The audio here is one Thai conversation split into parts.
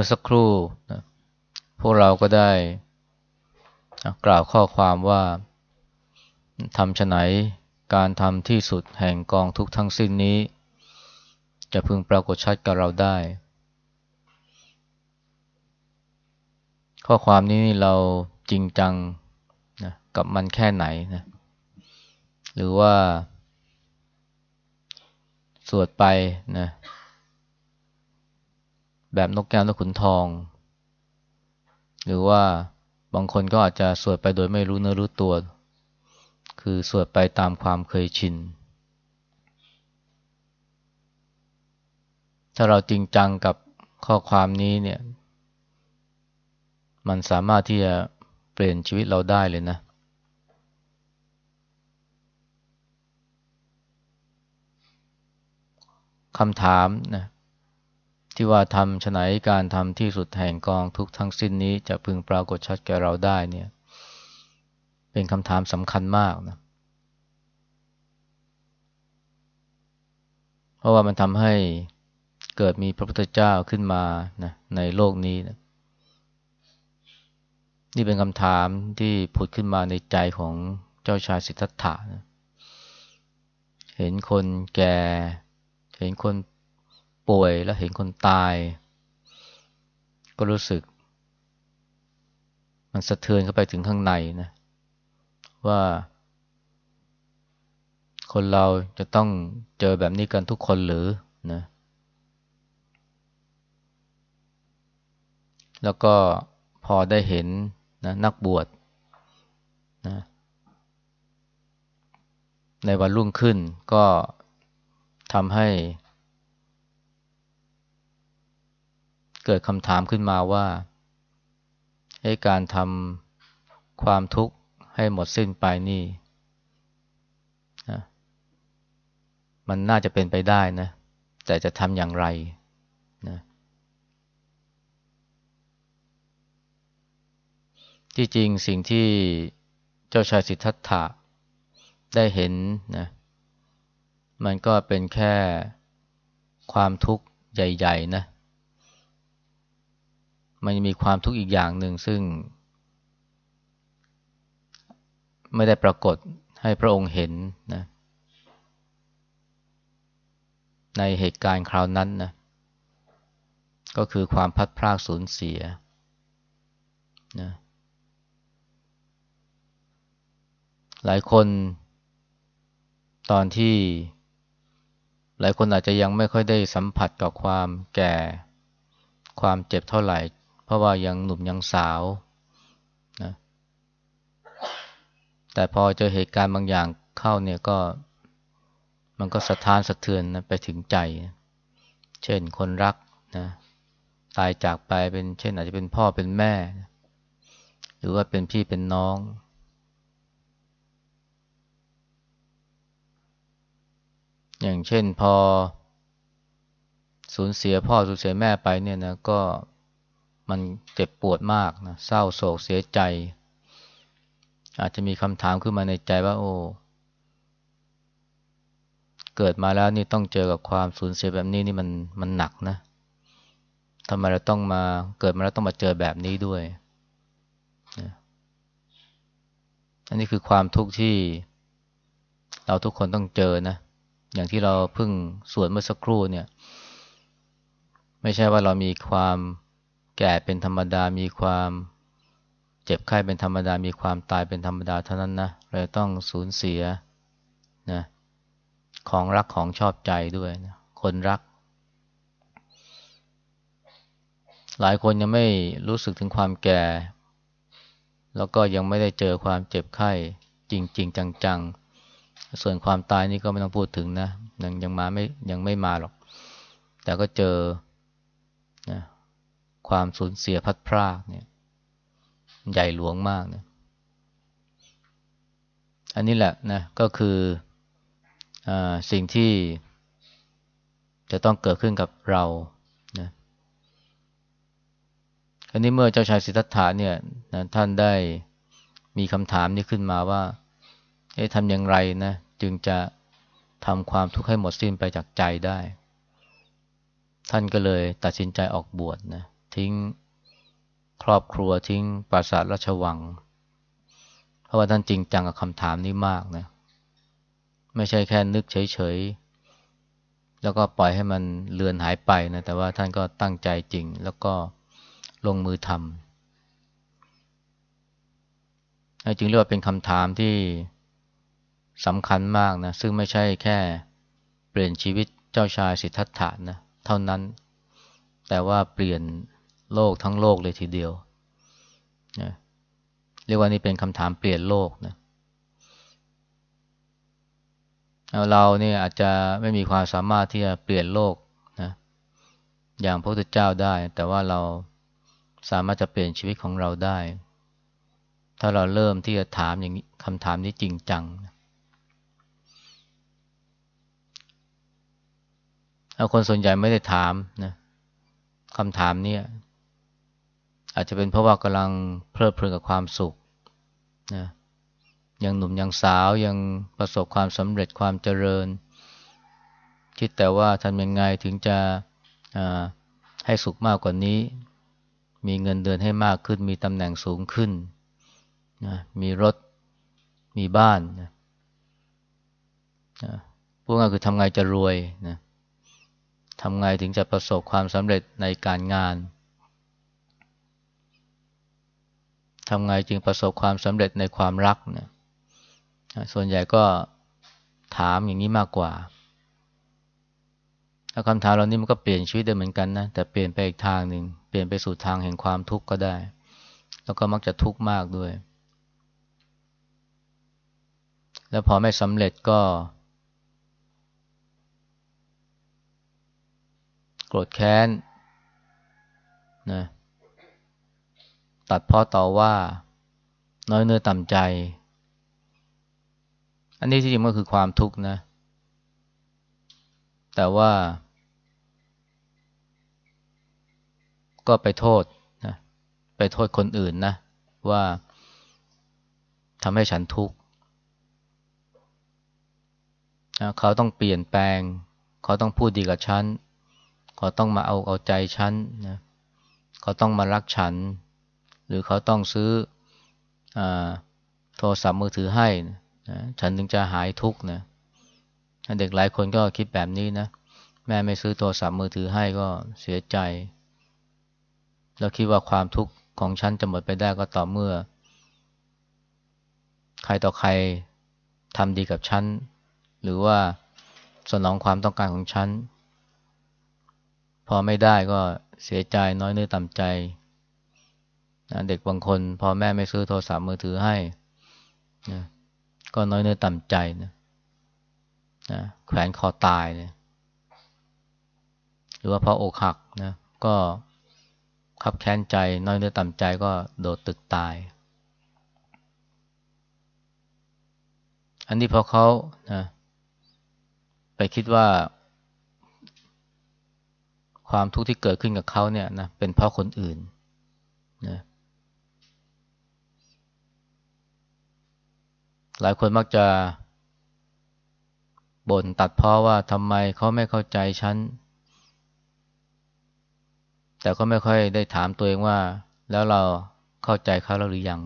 มื่อสักครู่นะพวกเราก็ได้กล่าวข้อความว่าทำฉไหนการทำที่สุดแห่งกองทุกทั้งสิ้นนี้ จะพึงปรากฏชัดกับเราได้ ข้อความนี้เราจริงจังนะกับมันแค่ไหนนะหรือว่า สวดไปนะ แบบนกแก้วนกขุนทอง หรือว่าบางคนก็อาจจะสวดไปโดยไม่รู้เนื้อรู้ตัว คือสวดไปตามความเคยชิน ถ้าเราจริงจังกับข้อความนี้เนี่ย มันสามารถที่จะเปลี่ยนชีวิตเราได้เลยนะ คำถามนะ ที่ว่าทำฉนัยการทำที่สุดแห่งกองทุกทั้งสิ้นนี้จะพึงปรากฏชัดแก่เราได้เนี่ย เป็นคำถามสำคัญมากนะ เพราะว่ามันทำให้เกิดมีพระพุทธเจ้าขึ้นมานะในโลกนี้นะนี่เป็นคำถามที่ผุดขึ้นมาในใจของเจ้าชายสิทธัตถะนะเห็นคนแก่ เห็นคน ป่วยแล้วเห็นคนตาย ก็รู้สึก มันสะเทือนเข้าไปถึงข้างในนะว่า คนเราจะต้องเจอแบบนี้กันทุกคนหรือนะแล้วก็พอได้เห็นนะนักบวชนะในวันรุ่งขึ้นก็ทำให้ เกิดคำถามขึ้นมาว่าให้การทำความทุกข์ให้หมดสิ้นไปนี่นะมันน่าจะเป็นไปได้นะ แต่จะทำอย่างไรนะที่จริงสิ่งที่เจ้าชายสิทธัตถะได้เห็นนะมันก็เป็นแค่ความทุกข์ใหญ่ ๆ นะ มันมีความทุกข์อีกอย่างหนึ่งซึ่ง ไม่ได้ปรากฏให้พระองค์เห็นนะในเหตุการณ์คราวนั้นนะก็คือความพัดพรากสูญเสียนะหลายคน ตอนที่ หลายคนอาจจะยังไม่ค่อยได้สัมผัสกับความแก่ ความเจ็บเท่าไหร่ เพราะว่ายังหนุ่มยังสาวนะแต่พอเจอเหตุการณ์บางอย่างเข้าเนี่ยก็ มันก็สะท้านสะเทือนนะไปถึงใจ เช่นคนรักนะตายจากไปเป็นเช่นอาจจะเป็นพ่อเป็นแม่ หรือว่าเป็นพี่เป็นน้องอย่างเช่นพอสูญเสียพ่อสูญเสียแม่ไปเนี่ยนะก็ มันเจ็บปวดมากนะเศร้าโศกเสียใจ อาจจะมีคำถามขึ้นมาในใจว่า โอ้เกิดมาแล้วนี่ต้องเจอกับความสูญเสียแบบนี้นี่มันมันหนักนะทำไมเราต้องมาเกิดมาแล้วต้องมาเจอแบบนี้ด้วยอันนี้คือความทุกข์ที่เราทุกคนต้องเจอนะ อย่างที่เราเพิ่งสวดเมื่อสักครู่เนี่ย ไม่ใช่ว่าเรามีความ แก่เป็นธรรมดามีความเจ็บไข้เป็นธรรมดา มีความตายเป็นธรรมดาเท่านั้นนะเราต้องสูญเสียนะของรักของชอบใจด้วยนะคนรัก หลายคนยังไม่รู้สึกถึงความแก่ แล้วก็ยังไม่ได้เจอความเจ็บไข้จริงๆจังๆ ส่วนความตายนี่ก็ไม่ต้องพูดถึงนะยังยังมาไม่ยังไม่มาหรอก แต่ก็เจอนะ ความสูญเสียพัดพรากเนี่ย ใหญ่หลวงมากนะอันนี้แหละนะก็คืออสิ่งที่จะต้องเกิดขึ้นกับเรานะอันนี้เมื่อเจ้าชายสิทธัตถะเนี่ยนะท่านได้มีคำถามนี้ขึ้นมาว่า เอ๊ะทำอย่างไรนะจึงจะทำความทุกข์ให้หมดสิ้นไปจากใจได้ ท่านก็เลยตัดสินใจออกบวชนะ ทิ้งครอบครัวทิ้งปราสาทราชวัง เพราะว่าท่านจริงจังกับคำถามนี้มากนะ ไม่ใช่แค่นึกเฉยๆ แล้วก็ปล่อยให้มันเลือนหายไปนะ แต่ว่าท่านก็ตั้งใจจริง แล้วก็ลงมือทำจึงเรียกว่าเป็นคำถามที่สำคัญมากนะ ซึ่งไม่ใช่แค่เปลี่ยนชีวิตเจ้าชายสิทธัตถะนะ เท่านั้น แต่ว่าเปลี่ยน โลกทั้งโลกเลยทีเดียวนะเรียกว่านี่เป็นคำถามเปลี่ยนโลกนะเราเนี่ยอาจจะไม่มีความสามารถที่จะเปลี่ยนโลกนะอย่างพระพุทธเจ้าได้ แต่ว่าเราสามารถจะเปลี่ยนชีวิตของเราได้ ถ้าเราเริ่มที่จะถามอย่างนี้คำถามนี้จริงจังคนส่วนใหญ่ไม่ได้ถามนะคำถามนี้ อาจจะเป็นเพราะว่ากำลังเพลิดเพลินกับความสุขนะยังหนุ่มยังสาวยังประสบความสำเร็จความเจริญ คิดแต่ว่าทำยังไงถึงจะให้สุขมากกว่านี้ มีเงินเดือนให้มากขึ้น มีตำแหน่งสูงขึ้นนะมีรถมีบ้านนะพวกนั้นคือทำไงจะรวยนะทำไงถึงจะประสบความสำเร็จในการงาน ทำไงจึงประสบความสำเร็จในความรักเนี่ยส่วนใหญ่ก็ถามอย่างนี้มากกว่าถ้าคำถามเหล่านี้มันก็เปลี่ยนชีวิตได้เหมือนกันนะ แต่เปลี่ยนไปอีกทางหนึ่ง เปลี่ยนไปสู่ทางแห่งความทุกข์ก็ได้ แล้วก็มักจะทุกข์มากด้วย แล้วพอไม่สำเร็จก็ โกรธแค้นนะ ตัดพ้อต่อว่า น้อยเนื้อต่ำใจ อันนี้ที่จริงมันคือความทุกข์นะ แต่ว่า ก็ไปโทษนะไปโทษคนอื่นนะ ว่าทำให้ฉันทุกข์เขาต้องเปลี่ยนแปลง เขาต้องพูดดีกับฉัน เขาต้องมาเอาเอาใจฉันนะ เขาต้องมารักฉัน หรือเขาต้องซื้ออโทรศัพท์มือถือให้นะฉันถึงจะหายทุกข์นะเด็กหลายคนก็คิดแบบนี้นะ แม่ไม่ซื้อโทรศัพท์มือถือให้ก็เสียใจ แล้วคิดว่าความทุกข์ของฉันจะหมดไปได้ก็ต่อเมื่อ ใครต่อใครทำดีกับฉัน หรือว่าสนองความต้องการของฉัน พอไม่ได้ก็เสียใจน้อยเนื้อต่ำใจ นะเด็กบางคนพอแม่ไม่ซื้อโทรศัพท์มือถือให้นะก็น้อยเนื้อต่ำใจนะนะแขวนคอตายเนี่ยหรือว่าพออกหักนะก็ขับแค้นใจ น้อยเนื้อต่ำใจก็โดดตึกตาย อันนี้พอเขานะไปคิดว่า ความทุกข์ที่เกิดขึ้นกับเขาเนี่ยนะเป็นเพราะคนอื่นนะ หลายคนมักจะบ่นตัดพ้อว่าทำไมเขาไม่เข้าใจฉัน แต่ก็ไม่ค่อยได้ถามตัวเองว่า แล้วเราเข้าใจเขาแล้วหรือยัง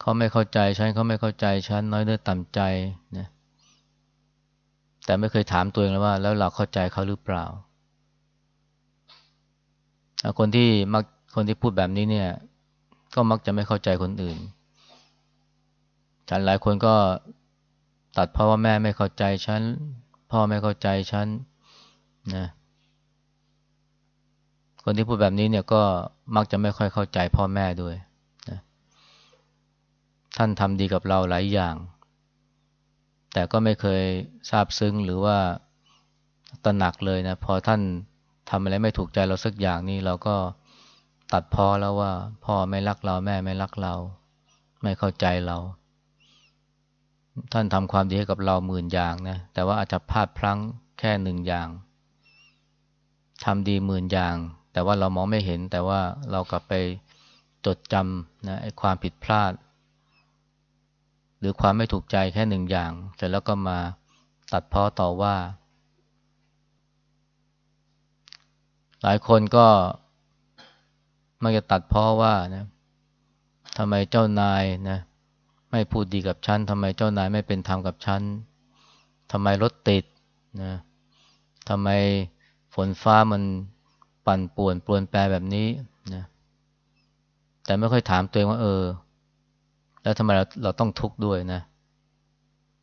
เขาไม่เข้าใจฉันเขาไม่เข้าใจฉันน้อยเนื้อต่ำใจนะแต่ไม่เคยถามตัวเองเลยว่า แล้วเราเข้าใจเขาหรือเปล่า คนที่มักคนที่พูดแบบนี้เนี่ย ก็มักจะไม่เข้าใจคนอื่นฉันหลายคนก็ตัดเพราะว่าแม่ไม่เข้าใจฉัน พ่อไม่เข้าใจฉันนะคนที่พูดแบบนี้เนี่ยก็มักจะไม่ค่อยเข้าใจพ่อแม่ด้วยนะท่านทำดีกับเราหลายอย่าง แต่ก็ไม่เคยทราบซึ้งหรือว่าตระหนักเลยนะพอท่านทำอะไรไม่ถูกใจเราสักอย่างนี่เราก็ ตัดพอแล้วว่า พ่อไม่รักเราแม่ไม่รักเรา ไม่เข้าใจเรา ท่านทำความดีให้กับเราหมื่นอย่างนะแต่ว่าอาจจะพลาดพลั้งแค่หนึ่งอย่างทำดีหมื่นอย่าง แต่ว่าเรามองไม่เห็น แต่ว่าเรากลับไปจดจำนะไอ้ความผิดพลาด หรือความไม่ถูกใจแค่หนึ่งอย่าง เสร็จแล้วก็มาตัดพ้อต่อว่า หลายคนก็ มักจะตัดเพราะว่านะทำไมเจ้านายนะไม่พูดดีกับฉันทำไมเจ้านายไม่เป็นธรรมกับฉันทำไมรถติดนะทำไมฝนฟ้ามันปั่นป่วนปลวนแปรแบบนี้นะแต่ไม่ค่อยถามตัวเองว่าเออ แล้วทำไมเราเราต้องทุกข์ด้วยนะ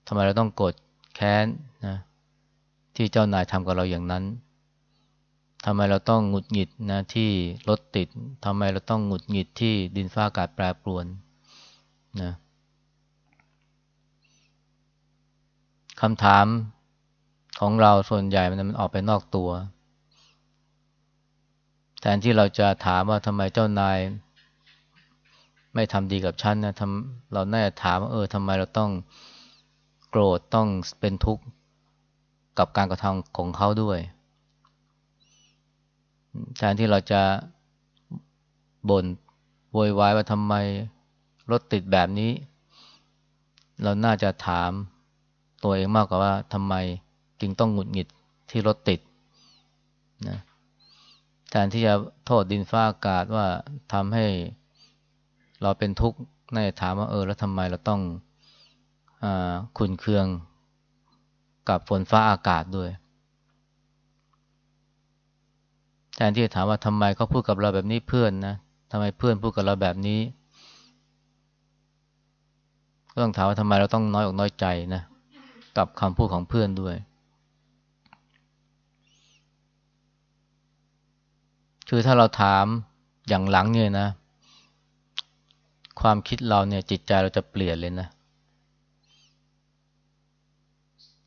ทำไมเราต้องโกรธแค้นนะที่เจ้านายทำกับเราอย่างนั้น ทำไมเราต้องหงุดหงิดนะที่รถติดทำไมเราต้องหงุดหงิดที่ดินฟ้าอากาศแปรปรวนนะคำถามของเราส่วนใหญ่มันมันออกไปนอกตัว แทนที่เราจะถามว่าทำไมเจ้านาย ไม่ทำดีกับฉันนะทำเราน่าจะถามว่าเออทำไมเราต้องโกรธต้องเป็นทุกข์กับการกระทำของเขาด้วย แทนที่เราจะบน่นโวยวายว่าทำไมรถติดแบบนี้ เราน่าจะถามตัวเองมากกว่าว่าทำไมจึงต้องหงุดหงิดที่รถติดนะแทนที่จะโทษดินฟ้าอากาศว่าทำให้เราเป็นทุกข์น่าจะถามว่าเออ แล้วทำไมเราต้องอขุนเคืองกับฝนฟ้าอากาศด้วย แทนที่จะถามว่าทำไมเขาพูดกับเราแบบนี้เพื่อนนะทำไมเพื่อนพูดกับเราแบบนี้ ก็ต้องถามว่าทำไมเราต้องน้อยอกน้อยใจนะกับคำพูดของเพื่อนด้วย คือถ้าเราถามอย่างหลังเนี่ยนะ ความคิดเราเนี่ยจิตใจเราจะเปลี่ยนเลยนะ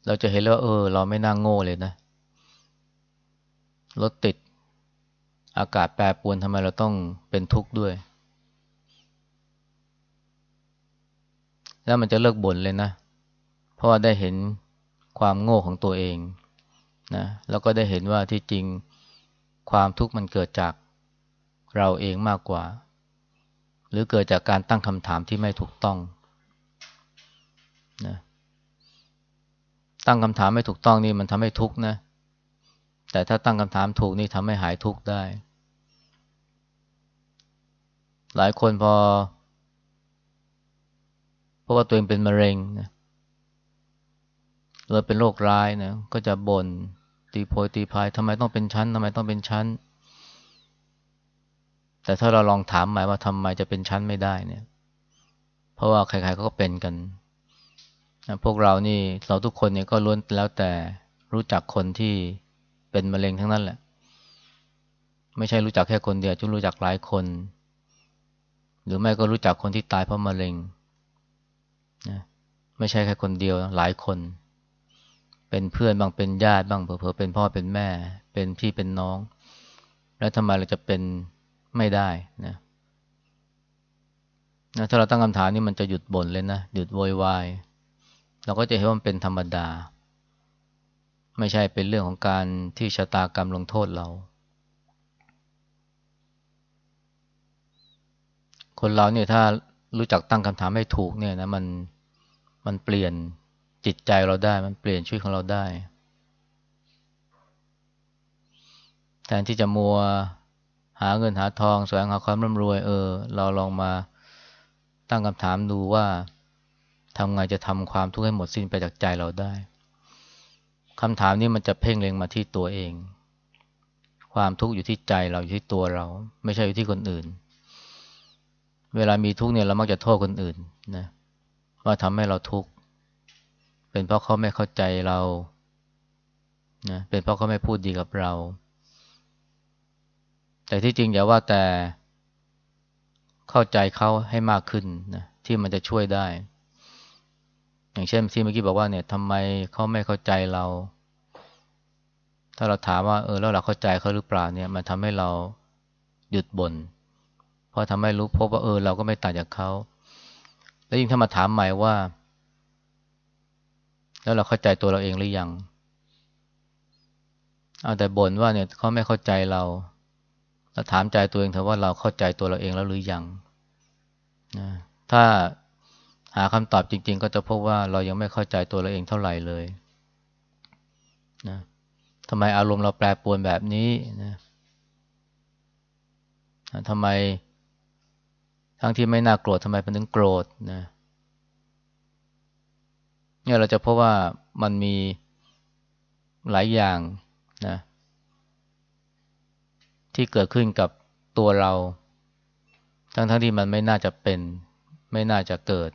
เราจะเห็นแล้วเออ เราไม่น่างโง่เลยนะรถติด อากาศแปรปรวนทำไมเราต้องเป็นทุกข์ด้วย แล้วมันจะเลิกบ่นเลยนะ เพราะว่าได้เห็นความโง่ของตัวเองนะแล้วก็ได้เห็นว่าที่จริงความทุกข์มันเกิดจากเราเองมากกว่า หรือเกิดจากการตั้งคำถามที่ไม่ถูกต้องนะตั้งคำถามไม่ถูกต้องนี่มันทำให้ทุกข์นะ แต่ถ้าตั้งคำถามถูกนี่ทำให้หายทุกข์ได้ หลายคนพอ เพราะว่าตัวเองเป็นมะเร็งนะเลยเป็นโรคร้ายนะก็จะบน่นตีโพยตีพายทำไมต้องเป็นชั้นทำไมต้องเป็นชั้น แต่ถ้าเราลองถามหมายว่าทำไมจะเป็นชั้นไม่ได้เนี่ย เพราะว่าใครๆก็เป็นกันพวกเรานี่เราทุกคนเนี่ยก็ล้วนแล้วแต่รู้จักคนที่ เป็นมะเร็งทั้งนั้นแหละ ไม่ใช่รู้จักแค่คนเดียวจุรู้จักหลายคน หรือไม่ก็รู้จักคนที่ตายเพราะมะเร็งนะไม่ใช่แค่คนเดียวหลายคน เป็นเพื่อนบ้างเป็นญาติบ้างเผลอๆเป็นพ่อเป็นแม่ เป็นพี่เป็นน้อง แล้วทำไมเราจะเป็นไม่ได้นะนะถ้าเราตั้งคำถามนี่มันจะหยุดบ่นเลยนะ หยุดโวยวาย เราก็จะเห็นว่ามันเป็นธรรมดา ไม่ใช่เป็นเรื่องของการที่ชะตากรรมลงโทษเรา คนเราเนี่ยถ้ารู้จักตั้งคำถามให้ถูกเนี่ยนะมันมันเปลี่ยนจิตใจเราได้ มันเปลี่ยนชีวิตของเราได้ แทนที่จะมัวหาเงินหาทองแสวงหาความร่ำรวย เออ เราลองมาตั้งคำถามดูว่าทำไงจะทำความทุกข์ให้หมดสิ้นไปจากใจเราได้ คำถามนี้มันจะเพ่งเล็งมาที่ตัวเอง ความทุกข์อยู่ที่ใจเราอยู่ที่ตัวเรา ไม่ใช่อยู่ที่คนอื่น เวลามีทุกข์เนี่ยเรามักจะโทษคนอื่นนะว่าทำให้เราทุกข์เป็นเพราะเขาไม่เข้าใจเรานะเป็นเพราะเขาไม่พูดดีกับเรา แต่ที่จริงอย่าว่าแต่เข้าใจเขาให้มากขึ้นนะที่มันจะช่วยได้ อย่างเช่นที่เมื่อกี้บอกว่าเนี่ยทำไมเขาไม่เข้าใจเรา ถ้าเราถามว่าเออแล้วเราเข้าใจเขาหรือเปล่าเนี่ย มันทำให้เราหยุดบน่นเพอทำให้รู้พบว่าเออ เราก็ไม่ต่างจากเขาแล้วยิ่งถ้ามาถามใหม่ว่า แล้วเราเข้าใจตัวเราเองหรือยังเอาแต่บ่นว่าเนี่ยเขาไม่เข้าใจเราเราถามใจตัวเองเถอะว่าเราเข้าใจตัวเราเองแล้วหรือยังนะถ้า หาคำตอบจริง ๆ ก็จะพบว่าเรายังไม่เข้าใจตัวเราเองเท่าไหร่เลยนะทำไมอารมณ์เราแปรปรวนแบบนี้นะทำไมทั้งที่ไม่น่าโกรธทำไมเป็นถึงโกรธนะเนี่ยเราจะพบว่ามันมีหลายอย่างนะที่เกิดขึ้นกับตัวเรา ทั้งทั้งที่มันไม่น่าจะเป็น ไม่น่าจะเกิด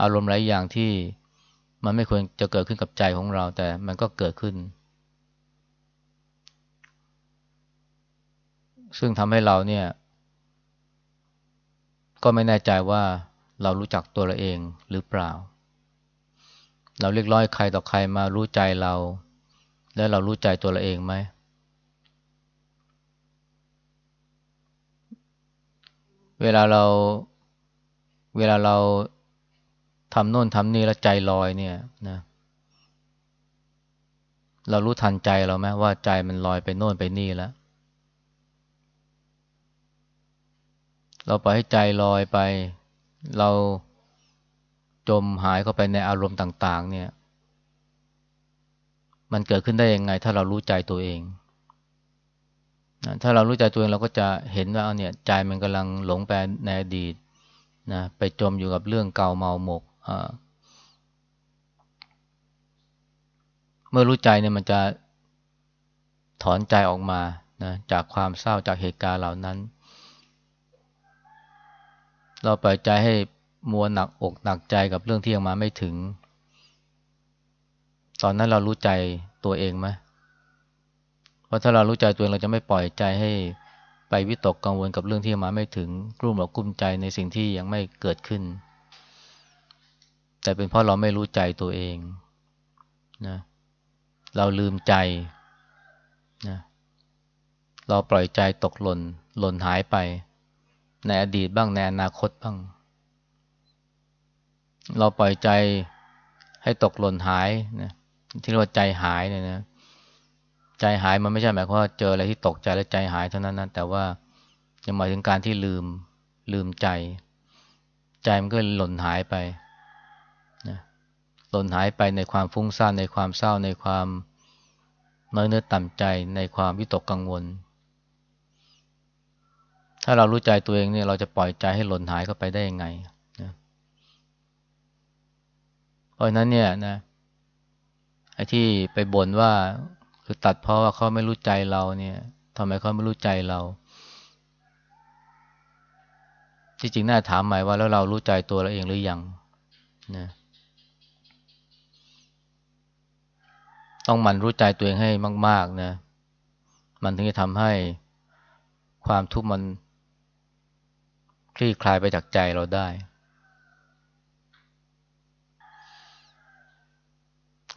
อารมณ์หลายอย่างที่มันไม่ควรจะเกิดขึ้นกับใจของเรา แต่มันก็เกิดขึ้น ซึ่งทำให้เราเนี่ย ก็ไม่แน่ใจว่าเรารู้จักตัวเราเองหรือเปล่า เราเรียกร้อยใครต่อใครมารู้ใจเรา แล้วเรารู้ใจตัวเราเองไหมเวลาเราเวลาเรา ทำโน่นทำนี่แล้วใจลอยเนี่ยนะเรารู้ทันใจเราไหมว่าใจมันลอยไปโน่นไปนี่แล้ว เราปล่อยให้ใจลอยไป เราจมหายเข้าไปในอารมณ์ต่าง ๆ เนี่ย มันเกิดขึ้นได้ยังไง ถ้าเรารู้ใจตัวเองถ้าเรารู้ใจตัวเองเราก็จะเห็นว่าเนี่ย ใจมันกำลังหลงไปในอดีตนะไปจมอยู่กับเรื่องเก่าเมาหมก เมื่อรู้ใจเนี่ยมันจะถอนใจออกมานะจากความเศร้าจากเหตุการณ์เหล่านั้น เราปล่อยใจให้มัวหนักอกหนักใจกับเรื่องที่ยังมาไม่ถึง ตอนนั้นเรารู้ใจตัวเองไหมเพราะถ้าเรารู้ใจตัวเองเราจะไม่ปล่อยใจให้ไปวิตกกังวลกับเรื่องที่มาไม่ถึงกลุ้มหรือกุ้มใจในสิ่งที่ยังไม่เกิดขึ้น แต่เป็นเพราะเราไม่รู้ใจตัวเองนะเราลืมใจนะเราปล่อยใจตกหล่นหล่นหายไป ในอดีตบ้างในอนาคตบ้าง เราปล่อยใจให้ตกหล่นหายนะที่เรียกว่าใจหายเนี่ยนะใจหายมันไม่ใช่หมายความว่าเจออะไรที่ตกใจแล้วใจหายเท่านั้นนะแต่ว่ายังหมายถึงการที่ลืมลืมใจ ใจมันก็หล่นหายไป หล่นหายไปในความฟุ้งซ่านในความเศร้าในความน้อยเนื้อต่ำใจในความวิตกกังวล ถ้าเรารู้ใจตัวเองเนี่ยเราจะปล่อยใจให้หล่นหายเข้าไปได้ยังไงนะเพราะนั้นเนี่ยนะไอ้ที่ไปบ่นว่าคือตัดเพราะว่าเขาไม่รู้ใจเราเนี่ยทำไมเขาไม่รู้ใจเรา ที่จริงน่าถามใหม่ว่าแล้วเรารู้ใจตัวเราเองหรือยังนะ ต้องมันรู้ใจตัวเองให้มาก ๆนะ มันถึงจะทำให้ความทุกข์มันคลี่คลายไปจากใจเราได้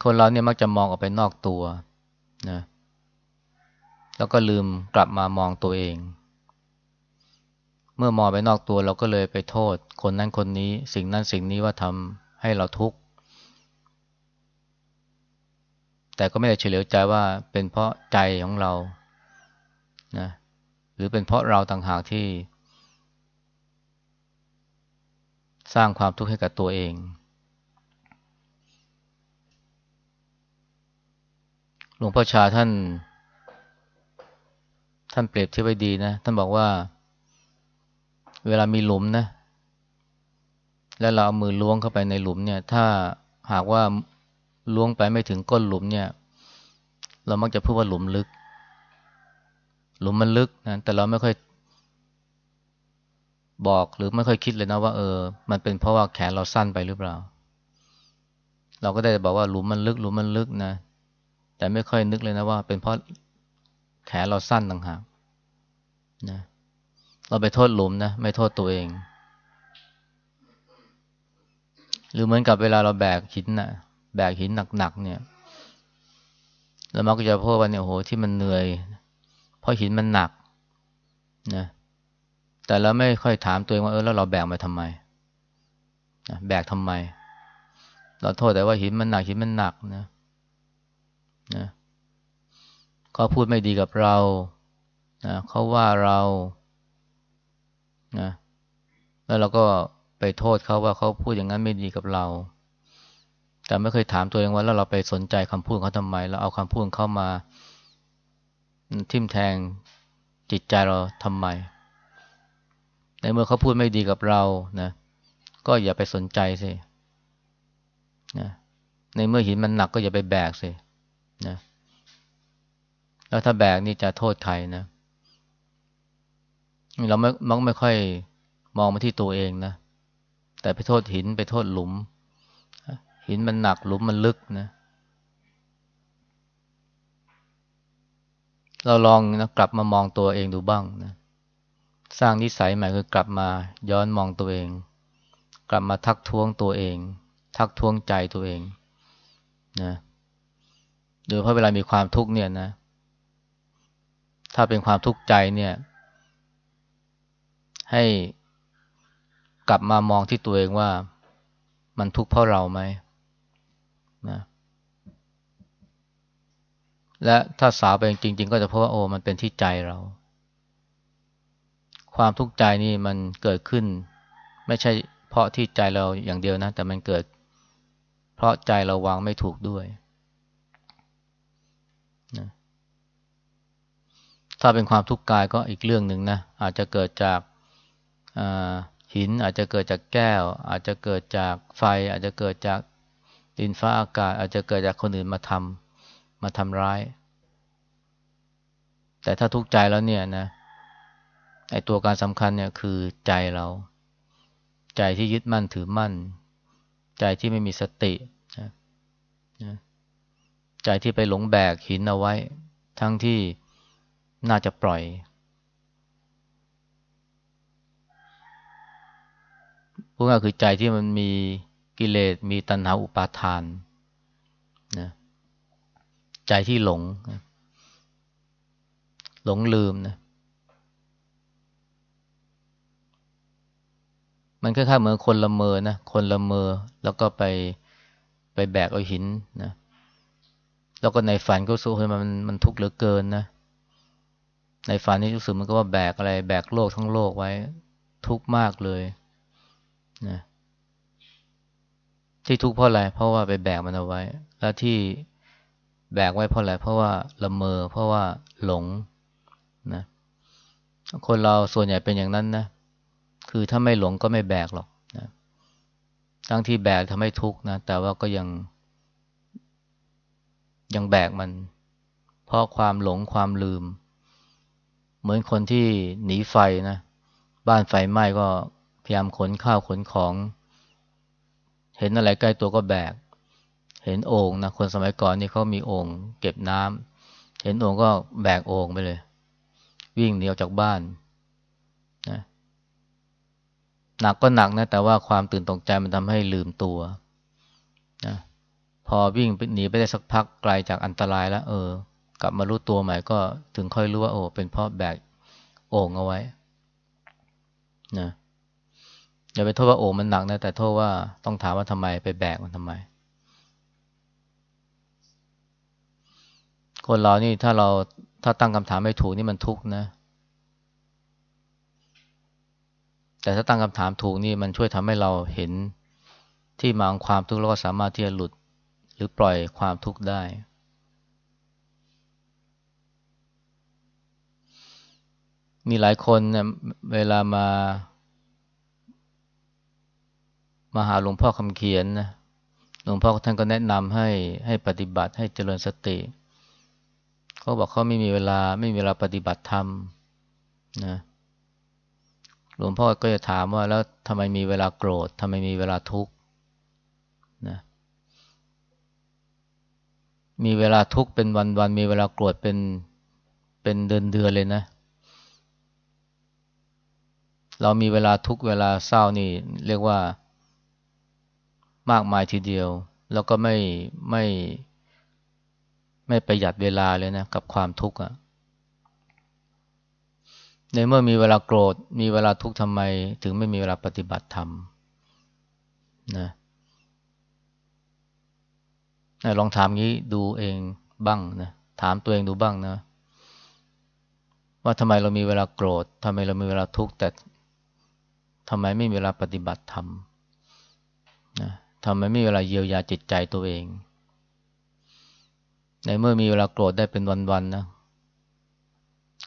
คนเราเนี่ยมักจะมองออกไปนอกตัวนะ แล้วก็ลืมกลับมามองตัวเอง เมื่อมองไปนอกตัวเราก็เลยไปโทษ คนนั้นคนนี้ สิ่งนั้นสิ่งนี้ว่าทำให้เราทุกข์ แต่ก็ไม่ได้เฉลียวใจว่าเป็นเพราะใจของเรานะหรือเป็นเพราะเราต่างหากที่ สร้างความทุกข์ให้กับตัวเอง หลวงพ่อชาท่าน ท่านเปรียบเทียบไว้ดีนะ ท่านบอกว่า เวลามีหลุมนะ แล้วเราเอามือล้วงเข้าไปในหลุมเนี่ย ถ้าหากว่า ล้วงไปไม่ถึงก้นหลุมเนี่ย เรามักจะพูดว่าหลุมลึก หลุมมันลึกนะแต่เราไม่ค่อยบอกหรือไม่ค่อยคิดเลยนะว่าเออ มันเป็นเพราะว่าแขนเราสั้นไปหรือเปล่า เราก็ได้บอกว่าหลุมมันลึก หลุมมันลึกนะ แต่ไม่ค่อยนึกเลยนะว่า เป็นเพราะแขนเราสั้นต่างหากนะ เราไปโทษหลุมนะ ไม่โทษตัวเอง หรือเหมือนกับเวลาเราแบกหินนะ่ะ แบกหินหนักๆเนี่ย แล้วมักจะพูดว่าเนี่ยโหที่มันเหนื่อย เพราะหินมันหนักนะแต่เราไม่ค่อยถามตัวเองว่าเออแล้วเราแบกมาทำไมนะแบกทำไม เราโทษแต่ว่าหินมันหนักหินมันหนักนะนะเขาพูดไม่ดีกับเรานะเขาว่าเรานะแล้วเราก็ไปโทษเขาว่าเขาพูดอย่างนั้นไม่ดีกับเรา แต่ไม่เคยถามตัวเองว่าแล้วเราไปสนใจคำพูดเขาทำไมแล้วเอาคำพูดเขามาทิ่มแทงจิตใจเราทำไม ในเมื่อเขาพูดไม่ดีกับเรานะก็อย่าไปสนใจสินะในเมื่อหินมันหนักก็อย่าไปแบกสินะแล้วถ้าแบกนี่จะโทษใครนะเราไม่มักไม่ค่อยมองมาที่ตัวเองนะแต่ไปโทษหินไปโทษหลุม หินมันหนักหลุมมันลึกนะ เราลองนะกลับมามองตัวเองดูบ้างนะ สร้างนิสัยใหม่คือกลับมาย้อนมองตัวเอง กลับมาทักท้วงตัวเอง ทักท้วงใจตัวเองนะโดยเพราะเวลามีความทุกข์เนี่ยนะ ถ้าเป็นความทุกข์ใจเนี่ย ให้กลับมามองที่ตัวเองว่ามันทุกข์เพราะเราไหมนะ และถ้าสาวไปจริง ๆ ก็จะเพราะว่าโอ้มันเป็นที่ใจเรา ความทุกข์ใจนี่มันเกิดขึ้น ไม่ใช่เพราะที่ใจเราอย่างเดียวนะ แต่มันเกิด เพราะใจเราวางไม่ถูกด้วยนะถ้าเป็นความทุกข์กายก็อีกเรื่องหนึ่งนะอาจจะเกิดจากหินอาจจะเกิดจากแก้ว อาจจะเกิดจากไฟ อาจจะเกิดจากดินฟ้าอากาศ อาจจะเกิดจากคนอื่นมาทำ มาทำร้าย แต่ถ้าทุกข์ใจแล้วเนี่ยนะไอตัวการสำคัญเนี่ยคือใจเรา ใจที่ยึดมั่นถือมั่น ใจที่ไม่มีสตินะใจที่ไปหลงแบกหินเอาไว้ ทั้งที่น่าจะปล่อย พวกนั้คือใจที่มันมีกิเลสมีตัณหาอุปาทานนะ ใจที่หลง หลงลืมนะ มันคล้ายๆเหมือนคนละเมอนะ คนละเมอ แล้วก็ไปไปแบกเอาหินนะ แล้วก็ในฝันก็สู้ให้มันมันทุกข์เหลือเกินนะ ในฝันนี่รู้สึกมันก็ว่าแบกอะไร แบกโลกทั้งโลกไว้ ทุกข์มากเลยนะที่ทุกข์เพราะอะไร เพราะว่าไปแบกมันเอาไว้ แล้วที่ แบกไว้เพราะอะไรเพราะว่าละเมอ เพราะว่าหลงนะคนเราส่วนใหญ่เป็นอย่างนั้นนะ คือถ้าไม่หลงก็ไม่แบกหรอกนะทั้งที่แบกทำให้ทุกข์นะ แต่ว่าก็ยัง ยังแบกมัน เพราะความหลงความลืม เหมือนคนที่หนีไฟนะ บ้านไฟไหม้ก็พยายามขนข้าวขนของ เห็นอะไรใกล้ตัวก็แบก เห็นโอ่งนะคนสมัยก่อนนี่เขามีโอ่งเก็บน้ำเห็นโอ่งก็แบกโอ่งไปเลย วิ่งหนีออกจากบ้านนะหนักก็หนักนะ แต่ว่าความตื่นตกใจมันทำให้ลืมตัวนะพอวิ่งหนีไปได้สักพักไกลจากอันตรายแล้ว เออ กลับมารู้ตัวใหม่ก็ถึงค่อยรู้ว่าโอ้เป็นเพราะแบกโอ่งเอาไว้นะอย่าไปโทษว่าโอ่งมันหนักนะแต่โทษว่าต้องถามว่าทำไมไปแบกมันทำไม คนเรานี่ถ้าเราถ้าตั้งคำถามไม่ถูกนี่มันทุกข์นะ แต่ถ้าตั้งคำถามถูกนี่มันช่วยทำให้เราเห็นที่มาของความทุกข์แล้วก็สามารถที่จะหลุดหรือปล่อยความทุกข์ได้ มีหลายคนเนี่ยเวลามามาหาหลวงพ่อคำเขียนนะหลวงพ่อท่านก็แนะนำให้ให้ปฏิบัติให้เจริญสติเขาบอกเขาไม่มีเวลาไม่มีเวลาปฏิบัติธรรมนะหลวงพ่อก็จะถามว่าแล้วทำไมมีเวลาโกรธทำไมมีเวลาทุกข์นะมีเวลาทุกข์เป็นวันๆมีเวลาโกรธเป็นเป็นเดือนเดือนเลยนะ เรามีเวลาทุกเวลาเศร้านี่ เรียกว่ามากมายทีเดียว แล้วก็ไม่ไม่ ไม่ประหยัดเวลาเลยนะกับความทุกข์อะในเมื่อมีเวลาโกรธมีเวลาทุกข์ทำไม ถึงไม่มีเวลาปฏิบัติธรรมนะลองถามงี้ดูเองบ้างนะถามตัวเองดูบ้างนะ ว่าทำไมเรามีเวลาโกรธทำไมเรามีเวลาทุกข์แต่ทำไมไม่มีเวลาปฏิบัติธรรมนะทำไมไม่มีเวลาเยียวยาจิตใจตัวเอง ในเมื่อมีเวลาโกรธได้เป็นวันๆนะ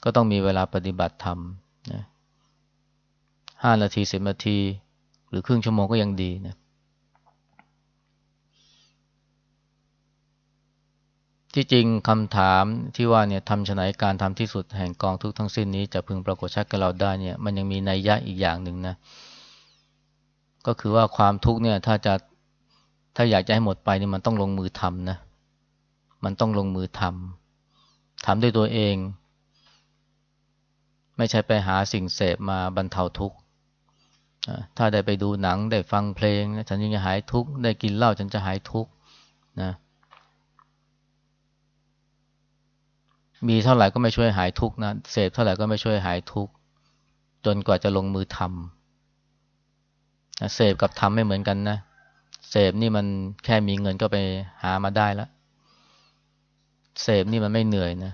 ก็ต้องมีเวลาปฏิบัติธรรมนะห้านาทีสิบนาที หรือครึ่งชั่วโมงก็ยังดีนะ ที่จริงคำถามที่ว่าเนี่ยทำฉนัยการทำที่สุดแห่งกองทุกทั้งสิ้นนี้จะพึงปรากฏชัดกับเราได้เนี่ย มันยังมีนัยยะอีกอย่างหนึ่งนะ ก็คือว่าความทุกข์เนี่ย ถ้าจะถ้าอยากจะให้หมดไปนี่มันต้องลงมือทำนะ มันต้องลงมือทำทำด้วยตัวเอง ไม่ใช่ไปหาสิ่งเสพมาบรรเทาทุกข์ถ้าได้ไปดูหนังได้ฟังเพลง ฉันจะหายทุกข์ได้กินเหล้าฉันจะหายทุกข์นะมีเท่าไหร่ก็ไม่ช่วยหายทุกข์นะเสพเท่าไหร่ก็ไม่ช่วยหายทุกข์จนกว่าจะลงมือทำเสพกับทำไม่เหมือนกันนะเสพนี่มันแค่มีเงินก็ไปหามาได้แล้ว เสพนี่มันไม่เหนื่อยนะ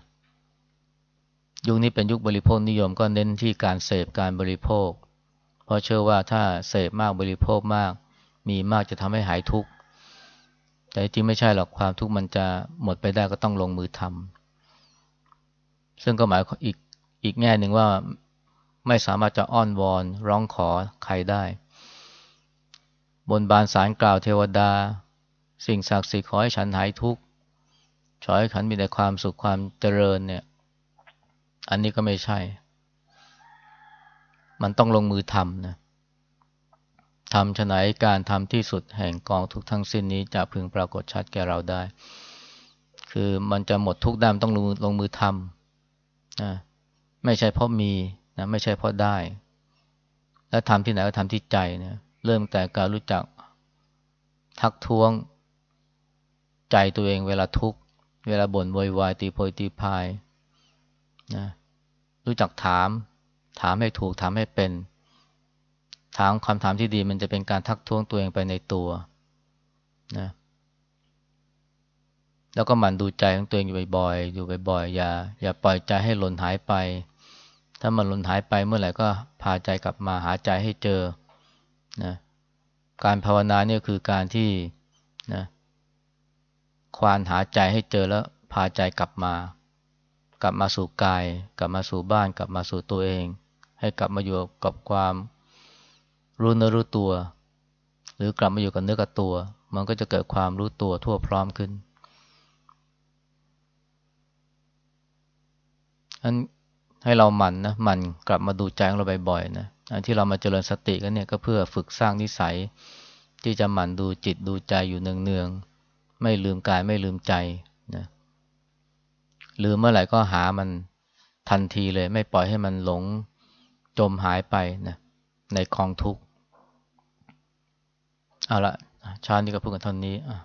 ยุคนี้เป็นยุคบริโภคนิยมก็เน้นที่การเสพการบริโภค เพราะเชื่อว่าถ้าเสพมากบริโภคมาก มีมากจะทำให้หายทุกข์ แต่จริงไม่ใช่หรอกความทุกข์มันจะหมดไปได้ก็ต้องลงมือทำซึ่งก็หมายอีกอีกแง่หนึ่งว่าไม่สามารถจะอ้อนวอนร้องขอใครได้ บนบานสารกล่าวเทวดา สิ่งศักดิ์สิทธิ์ขอให้ฉันหายทุกข์ ขอให้ฉันมีแต่ความสุขความเจริญเนี่ย อันนี้ก็ไม่ใช่ มันต้องลงมือทำนะทำฉนัยการทำที่สุดแห่งกองทุกทั้งสิ้นนี้จะพึงปรากฏชัดแก่เราได้ คือมันจะหมดทุกด้ามต้องลงมือลงมือทำนะไม่ใช่เพราะมีนะไม่ใช่เพราะได้ แล้วทำที่ไหนก็ทำที่ใจนะเริ่มแต่การรู้จักทักท้วงใจตัวเองเวลาทุกข์ เวลาบ่นโวยวายตีโพยตีพายนะรู้จักถาม ถามให้ถูกถามให้เป็น ถามคำถามที่ดีมันจะเป็นการทักท้วงตัวเองไปในตัวนะแล้วก็หมั่นดูใจของตัวเองอยู่บ่อยๆอยู่บ่อยๆอย่าอย่าปล่อยใจให้หล่นหายไป ถ้ามันหล่นหายไปเมื่อไหร่ก็พาใจกลับมาหาใจให้เจอนะการภาวนาเนี่ยคือการที่นะ ควานหาใจให้เจอแล้วพาใจกลับมา กลับมาสู่กาย กลับมาสู่บ้าน กลับมาสู่ตัวเอง ให้กลับมาอยู่กับความรู้เนื้อรู้ตัว หรือกลับมาอยู่กับเนื้อกับตัว มันก็จะเกิดความรู้ตัวทั่วพร้อมขึ้นอันให้เราหมั่นนะหมั่นกลับมาดูใจของเราบ่อยๆนะอันที่เรามาเจริญสติกันเนี่ยก็เพื่อฝึกสร้างนิสัย ที่จะหมั่นดูจิตดูใจอยู่เนืองๆ ไม่ลืมกายไม่ลืมใจนะลืมเมื่อไหร่ก็หามันทันทีเลย ไม่ปล่อยให้มันหลงจมหายไปนะในกองทุกข์เอาละชาตินี้ก็พูดกันเท่านี้อะ